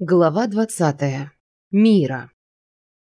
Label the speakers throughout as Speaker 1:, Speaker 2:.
Speaker 1: Глава 20. Мира.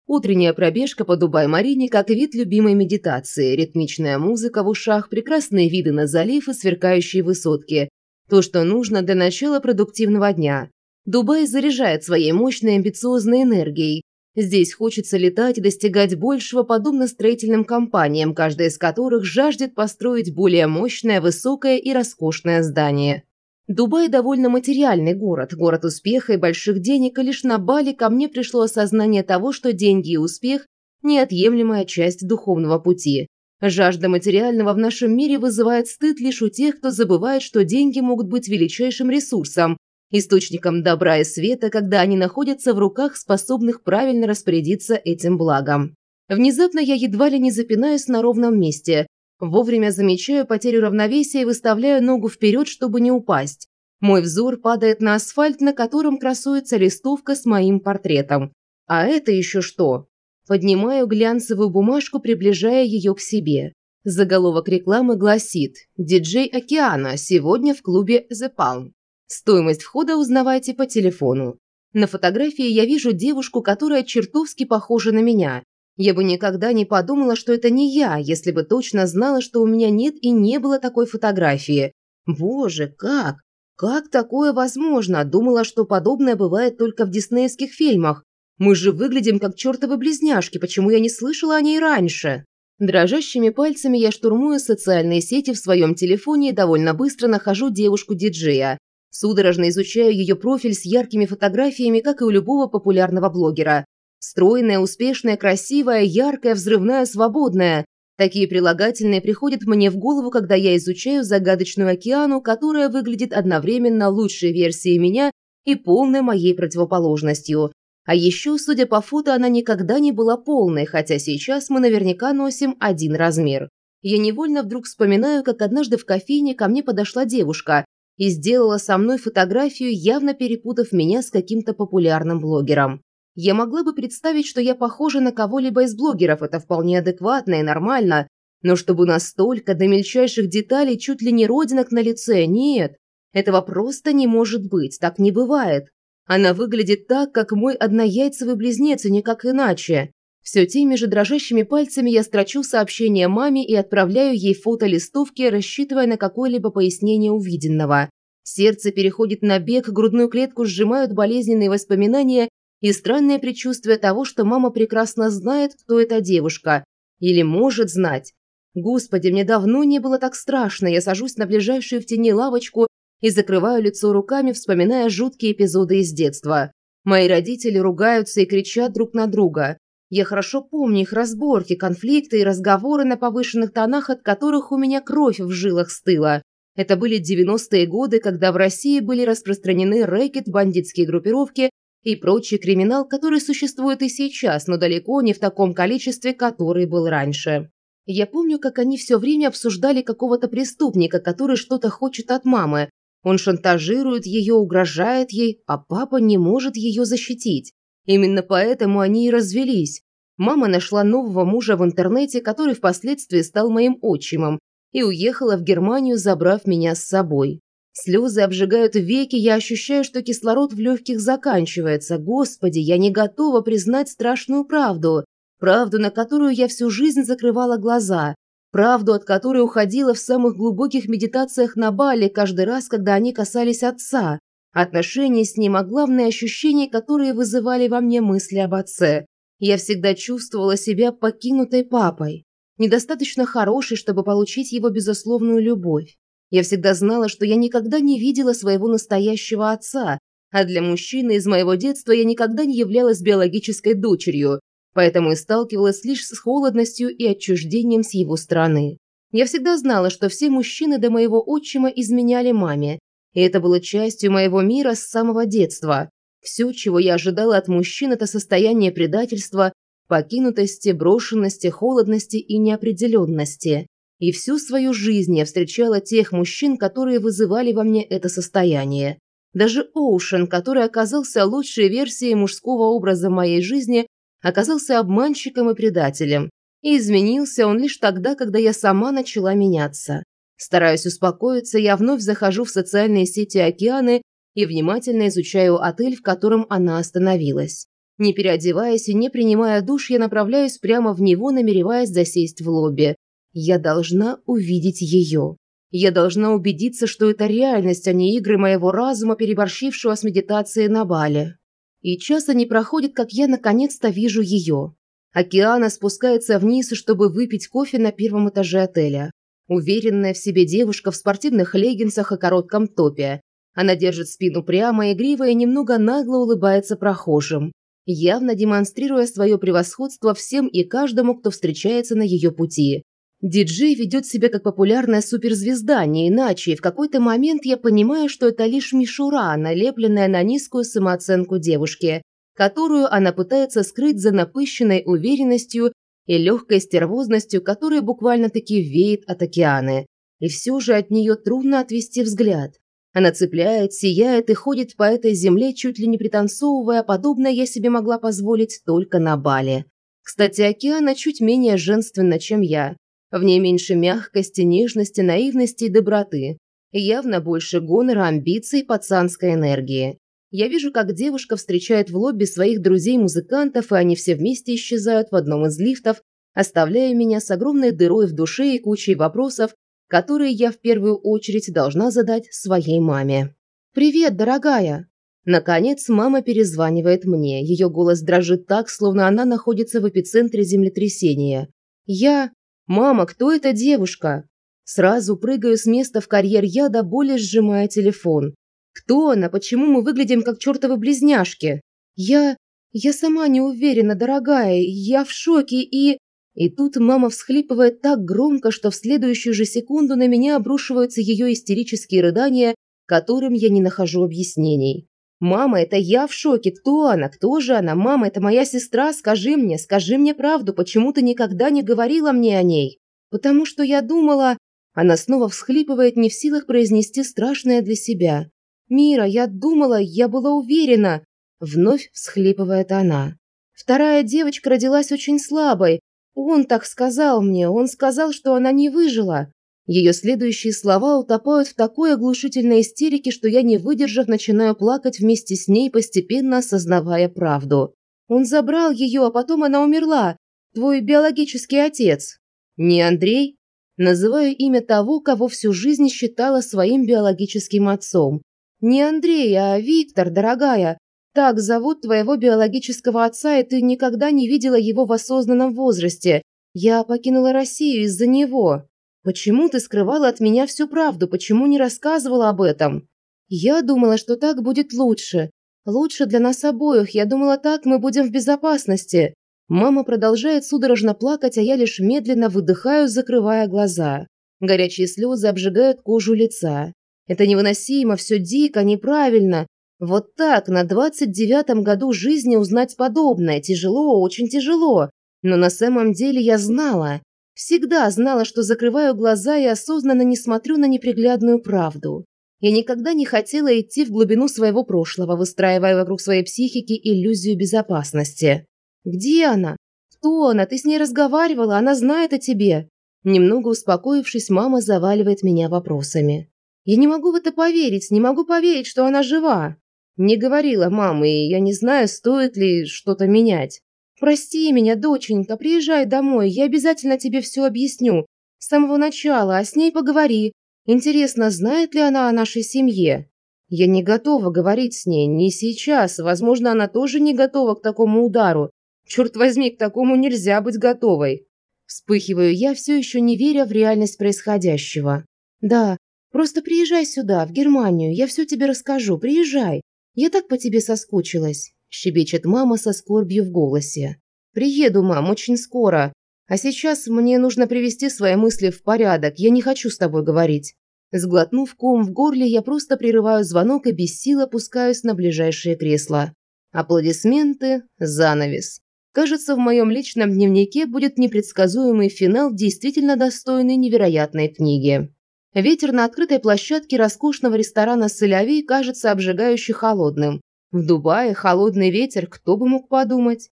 Speaker 1: Утренняя пробежка по Дубай-Марине как вид любимой медитации, ритмичная музыка в ушах, прекрасные виды на залив и сверкающие высотки. То, что нужно для начала продуктивного дня. Дубай заряжает своей мощной амбициозной энергией. Здесь хочется летать и достигать большего, подобно строительным компаниям, каждая из которых жаждет построить более мощное, высокое и роскошное здание. Дубай довольно материальный город, город успеха и больших денег, и лишь на Бали ко мне пришло осознание того, что деньги и успех – неотъемлемая часть духовного пути. Жажда материального в нашем мире вызывает стыд лишь у тех, кто забывает, что деньги могут быть величайшим ресурсом, источником добра и света, когда они находятся в руках способных правильно распорядиться этим благом. Внезапно я едва ли не запинаюсь на ровном месте, Вовремя замечаю потерю равновесия и выставляю ногу вперед, чтобы не упасть. Мой взор падает на асфальт, на котором красуется листовка с моим портретом. А это еще что? Поднимаю глянцевую бумажку, приближая ее к себе. Заголовок рекламы гласит «Диджей Океана сегодня в клубе The Palm». Стоимость входа узнавайте по телефону. На фотографии я вижу девушку, которая чертовски похожа на меня. Я бы никогда не подумала, что это не я, если бы точно знала, что у меня нет и не было такой фотографии. Боже, как? Как такое возможно? Думала, что подобное бывает только в диснеевских фильмах. Мы же выглядим как чертовы близняшки, почему я не слышала о ней раньше? Дрожащими пальцами я штурмую социальные сети в своем телефоне и довольно быстро нахожу девушку-диджея. Судорожно изучаю ее профиль с яркими фотографиями, как и у любого популярного блогера. Стройная, успешная, красивая, яркая, взрывная, свободная. Такие прилагательные приходят мне в голову, когда я изучаю загадочную океану, которая выглядит одновременно лучшей версией меня и полной моей противоположностью. А еще, судя по фото, она никогда не была полной, хотя сейчас мы наверняка носим один размер. Я невольно вдруг вспоминаю, как однажды в кофейне ко мне подошла девушка и сделала со мной фотографию, явно перепутав меня с каким-то популярным блогером. Я могла бы представить, что я похожа на кого-либо из блогеров, это вполне адекватно и нормально, но чтобы настолько до мельчайших деталей чуть ли не родинок на лице, нет. Этого просто не может быть, так не бывает. Она выглядит так, как мой однояйцевый близнец, и никак иначе. Все теми же дрожащими пальцами я строчу сообщение маме и отправляю ей фото листовки, рассчитывая на какое-либо пояснение увиденного. Сердце переходит на бег, грудную клетку сжимают болезненные воспоминания, и странное предчувствие того, что мама прекрасно знает, кто эта девушка. Или может знать. Господи, мне давно не было так страшно. Я сажусь на ближайшую в тени лавочку и закрываю лицо руками, вспоминая жуткие эпизоды из детства. Мои родители ругаются и кричат друг на друга. Я хорошо помню их разборки, конфликты и разговоры на повышенных тонах, от которых у меня кровь в жилах стыла. Это были 90-е годы, когда в России были распространены рэкет, бандитские группировки и прочий криминал, который существует и сейчас, но далеко не в таком количестве, который был раньше. Я помню, как они все время обсуждали какого-то преступника, который что-то хочет от мамы. Он шантажирует ее, угрожает ей, а папа не может ее защитить. Именно поэтому они и развелись. Мама нашла нового мужа в интернете, который впоследствии стал моим отчимом, и уехала в Германию, забрав меня с собой. Слезы обжигают веки, я ощущаю, что кислород в легких заканчивается. Господи, я не готова признать страшную правду. Правду, на которую я всю жизнь закрывала глаза. Правду, от которой уходила в самых глубоких медитациях на Бали каждый раз, когда они касались отца. Отношения с ним, а главное ощущения, которые вызывали во мне мысли об отце. Я всегда чувствовала себя покинутой папой. Недостаточно хорошей, чтобы получить его безусловную любовь. Я всегда знала, что я никогда не видела своего настоящего отца, а для мужчины из моего детства я никогда не являлась биологической дочерью, поэтому и сталкивалась лишь с холодностью и отчуждением с его стороны. Я всегда знала, что все мужчины до моего отчима изменяли маме, и это было частью моего мира с самого детства. Все, чего я ожидала от мужчин, это состояние предательства, покинутости, брошенности, холодности и неопределенности. И всю свою жизнь я встречала тех мужчин, которые вызывали во мне это состояние. Даже Оушен, который оказался лучшей версией мужского образа моей жизни, оказался обманщиком и предателем. И изменился он лишь тогда, когда я сама начала меняться. Стараясь успокоиться, я вновь захожу в социальные сети океаны и внимательно изучаю отель, в котором она остановилась. Не переодеваясь и не принимая душ, я направляюсь прямо в него, намереваясь засесть в лобби. Я должна увидеть ее. Я должна убедиться, что это реальность, а не игры моего разума, переборщившего с медитацией на Бале. И часто не проходит, как я наконец-то вижу ее. Океана спускается вниз, чтобы выпить кофе на первом этаже отеля. Уверенная в себе девушка в спортивных леггинсах и коротком топе. Она держит спину прямо, игриво и немного нагло улыбается прохожим явно демонстрируя свое превосходство всем и каждому, кто встречается на ее пути. Диджей ведет себя как популярная суперзвезда, не иначе, и в какой-то момент я понимаю, что это лишь мишура, налепленная на низкую самооценку девушки, которую она пытается скрыть за напыщенной уверенностью и легкой стервозностью, которая буквально-таки веет от океаны. И все же от нее трудно отвести взгляд. Она цепляет, сияет и ходит по этой земле, чуть ли не пританцовывая, подобное я себе могла позволить только на бале. Кстати, Океана чуть менее женственна, чем я. В ней меньше мягкости, нежности, наивности и доброты. явно больше гонора, амбиций, пацанской энергии. Я вижу, как девушка встречает в лобби своих друзей-музыкантов, и они все вместе исчезают в одном из лифтов, оставляя меня с огромной дырой в душе и кучей вопросов, которые я в первую очередь должна задать своей маме. «Привет, дорогая!» Наконец, мама перезванивает мне. Ее голос дрожит так, словно она находится в эпицентре землетрясения. «Я... Мама, кто эта девушка?» Сразу прыгаю с места в карьер я, до боли сжимая телефон. «Кто она? Почему мы выглядим как чертовы близняшки?» «Я... Я сама не уверена, дорогая. Я в шоке и...» И тут мама всхлипывает так громко, что в следующую же секунду на меня обрушиваются ее истерические рыдания, которым я не нахожу объяснений. «Мама, это я в шоке. Кто она? Кто же она? Мама, это моя сестра. Скажи мне, скажи мне правду. Почему ты никогда не говорила мне о ней?» «Потому что я думала...» Она снова всхлипывает, не в силах произнести страшное для себя. «Мира, я думала, я была уверена...» Вновь всхлипывает она. Вторая девочка родилась очень слабой, он так сказал мне, он сказал, что она не выжила. Ее следующие слова утопают в такой оглушительной истерике, что я, не выдержав, начинаю плакать вместе с ней, постепенно осознавая правду. Он забрал ее, а потом она умерла. Твой биологический отец. Не Андрей? Называю имя того, кого всю жизнь считала своим биологическим отцом. Не Андрей, а Виктор, дорогая. Так зовут твоего биологического отца, и ты никогда не видела его в осознанном возрасте. Я покинула Россию из-за него. Почему ты скрывала от меня всю правду? Почему не рассказывала об этом? Я думала, что так будет лучше. Лучше для нас обоих. Я думала, так мы будем в безопасности. Мама продолжает судорожно плакать, а я лишь медленно выдыхаю, закрывая глаза. Горячие слезы обжигают кожу лица. Это невыносимо, все дико, неправильно. Вот так на двадцать девятом году жизни узнать подобное тяжело, очень тяжело. Но на самом деле я знала, всегда знала, что закрываю глаза и осознанно не смотрю на неприглядную правду. Я никогда не хотела идти в глубину своего прошлого, выстраивая вокруг своей психики иллюзию безопасности. Где она? Кто она? Ты с ней разговаривала, она знает о тебе. Немного успокоившись, мама заваливает меня вопросами. Я не могу в это поверить, не могу поверить, что она жива. Не говорила мама, и я не знаю, стоит ли что-то менять. Прости меня, доченька, приезжай домой, я обязательно тебе все объясню. С самого начала, а с ней поговори. Интересно, знает ли она о нашей семье? Я не готова говорить с ней, не сейчас. Возможно, она тоже не готова к такому удару. Черт возьми, к такому нельзя быть готовой. Вспыхиваю я, все еще не веря в реальность происходящего. Да, просто приезжай сюда, в Германию, я все тебе расскажу, приезжай. «Я так по тебе соскучилась», – щебечет мама со скорбью в голосе. «Приеду, мам, очень скоро. А сейчас мне нужно привести свои мысли в порядок. Я не хочу с тобой говорить». Сглотнув ком в горле, я просто прерываю звонок и без сил опускаюсь на ближайшее кресло. Аплодисменты, занавес. Кажется, в моем личном дневнике будет непредсказуемый финал, действительно достойный невероятной книги. Ветер на открытой площадке роскошного ресторана «Соляви» кажется обжигающе холодным. В Дубае холодный ветер, кто бы мог подумать.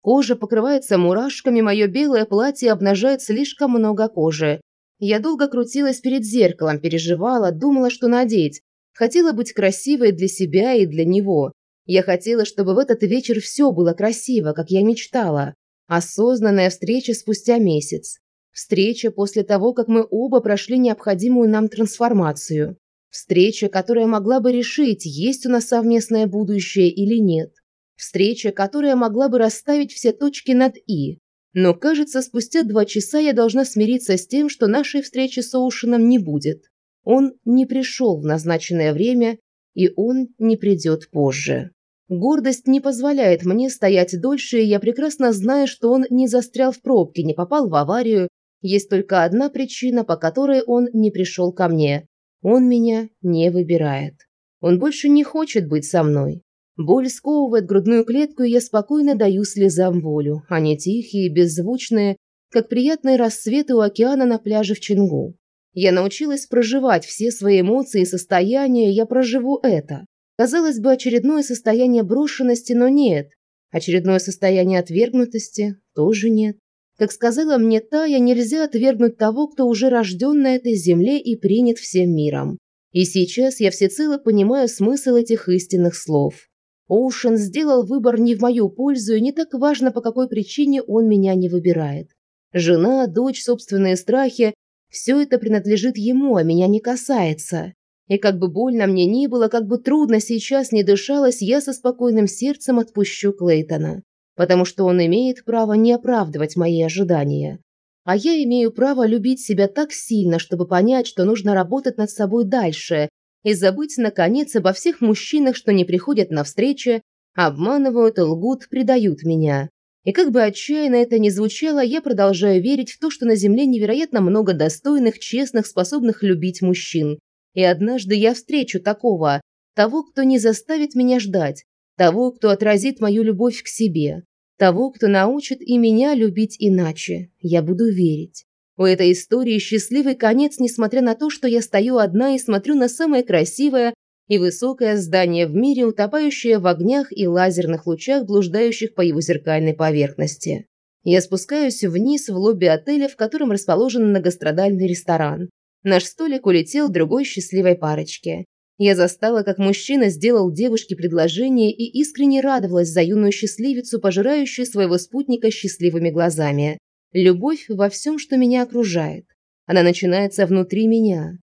Speaker 1: Кожа покрывается мурашками, мое белое платье обнажает слишком много кожи. Я долго крутилась перед зеркалом, переживала, думала, что надеть. Хотела быть красивой для себя и для него. Я хотела, чтобы в этот вечер все было красиво, как я мечтала. Осознанная встреча спустя месяц. Встреча после того, как мы оба прошли необходимую нам трансформацию. Встреча, которая могла бы решить, есть у нас совместное будущее или нет. Встреча, которая могла бы расставить все точки над «и». Но, кажется, спустя два часа я должна смириться с тем, что нашей встречи с Оушеном не будет. Он не пришел в назначенное время, и он не придет позже. Гордость не позволяет мне стоять дольше, и я прекрасно знаю, что он не застрял в пробке, не попал в аварию есть только одна причина, по которой он не пришел ко мне. Он меня не выбирает. Он больше не хочет быть со мной. Боль сковывает грудную клетку, и я спокойно даю слезам волю. Они тихие, беззвучные, как приятные рассветы у океана на пляже в Чингу. Я научилась проживать все свои эмоции и состояния, я проживу это. Казалось бы, очередное состояние брошенности, но нет. Очередное состояние отвергнутости тоже нет. Как сказала мне Тая, нельзя отвергнуть того, кто уже рожден на этой земле и принят всем миром. И сейчас я всецело понимаю смысл этих истинных слов. Оушен сделал выбор не в мою пользу, и не так важно, по какой причине он меня не выбирает. Жена, дочь, собственные страхи – все это принадлежит ему, а меня не касается. И как бы больно мне ни было, как бы трудно сейчас не дышалось, я со спокойным сердцем отпущу Клейтона потому что он имеет право не оправдывать мои ожидания. А я имею право любить себя так сильно, чтобы понять, что нужно работать над собой дальше и забыть, наконец, обо всех мужчинах, что не приходят на встречи, обманывают, лгут, предают меня. И как бы отчаянно это ни звучало, я продолжаю верить в то, что на Земле невероятно много достойных, честных, способных любить мужчин. И однажды я встречу такого, того, кто не заставит меня ждать, того, кто отразит мою любовь к себе, того, кто научит и меня любить иначе. Я буду верить. У этой истории счастливый конец, несмотря на то, что я стою одна и смотрю на самое красивое и высокое здание в мире, утопающее в огнях и лазерных лучах, блуждающих по его зеркальной поверхности. Я спускаюсь вниз в лобби отеля, в котором расположен многострадальный ресторан. Наш столик улетел другой счастливой парочке. Я застала, как мужчина сделал девушке предложение и искренне радовалась за юную счастливицу, пожирающую своего спутника счастливыми глазами. Любовь во всем, что меня окружает. Она начинается внутри меня.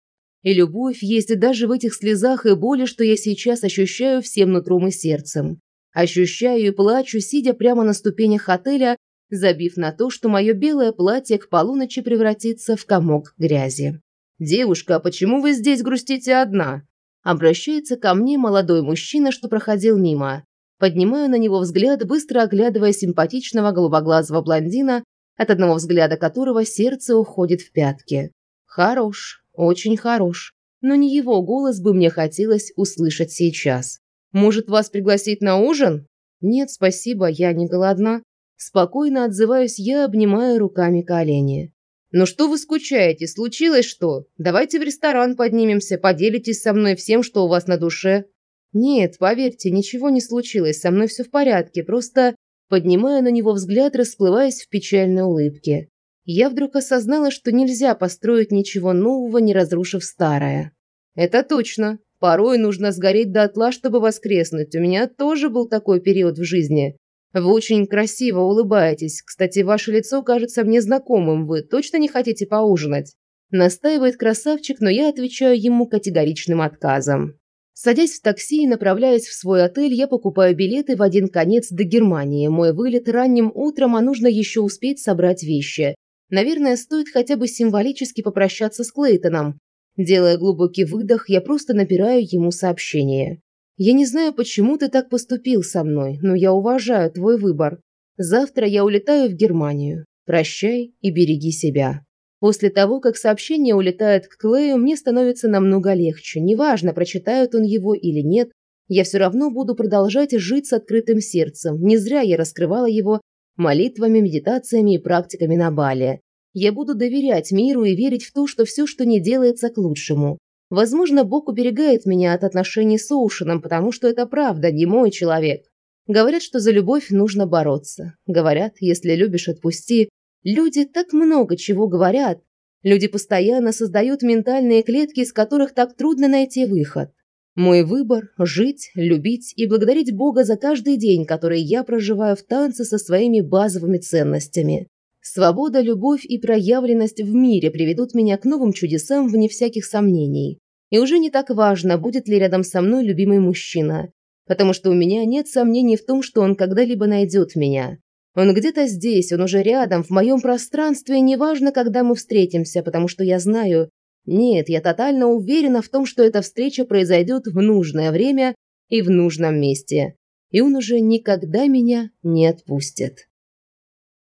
Speaker 1: И любовь есть даже в этих слезах и боли, что я сейчас ощущаю всем нутром и сердцем. Ощущаю и плачу, сидя прямо на ступенях отеля, забив на то, что мое белое платье к полуночи превратится в комок грязи. «Девушка, а почему вы здесь грустите одна?» Обращается ко мне молодой мужчина, что проходил мимо. Поднимаю на него взгляд, быстро оглядывая симпатичного голубоглазого блондина, от одного взгляда которого сердце уходит в пятки. Хорош, очень хорош. Но не его голос бы мне хотелось услышать сейчас. Может, вас пригласить на ужин? Нет, спасибо, я не голодна. Спокойно отзываюсь я, обнимая руками колени. «Ну что вы скучаете? Случилось что? Давайте в ресторан поднимемся, поделитесь со мной всем, что у вас на душе». «Нет, поверьте, ничего не случилось, со мной все в порядке, просто...» Поднимая на него взгляд, расплываясь в печальной улыбке. Я вдруг осознала, что нельзя построить ничего нового, не разрушив старое. «Это точно. Порой нужно сгореть дотла, чтобы воскреснуть. У меня тоже был такой период в жизни. Вы очень красиво улыбаетесь. Кстати, ваше лицо кажется мне знакомым. Вы точно не хотите поужинать? Настаивает красавчик, но я отвечаю ему категоричным отказом. Садясь в такси и направляясь в свой отель, я покупаю билеты в один конец до Германии. Мой вылет ранним утром, а нужно еще успеть собрать вещи. Наверное, стоит хотя бы символически попрощаться с Клейтоном. Делая глубокий выдох, я просто напираю ему сообщение. Я не знаю, почему ты так поступил со мной, но я уважаю твой выбор. Завтра я улетаю в Германию. Прощай и береги себя. После того, как сообщение улетает к Клею, мне становится намного легче. Неважно, прочитают он его или нет, я все равно буду продолжать жить с открытым сердцем. Не зря я раскрывала его молитвами, медитациями и практиками на Бали. Я буду доверять миру и верить в то, что все, что не делается, к лучшему. Возможно, Бог уберегает меня от отношений с Оушеном, потому что это правда, не мой человек. Говорят, что за любовь нужно бороться. Говорят, если любишь, отпусти. Люди так много чего говорят. Люди постоянно создают ментальные клетки, из которых так трудно найти выход. Мой выбор – жить, любить и благодарить Бога за каждый день, который я проживаю в танце со своими базовыми ценностями. Свобода, любовь и проявленность в мире приведут меня к новым чудесам вне всяких сомнений. И уже не так важно, будет ли рядом со мной любимый мужчина, потому что у меня нет сомнений в том, что он когда-либо найдет меня. Он где-то здесь, он уже рядом, в моем пространстве, и неважно, когда мы встретимся, потому что я знаю, нет, я тотально уверена в том, что эта встреча произойдет в нужное время и в нужном месте. И он уже никогда меня не отпустит.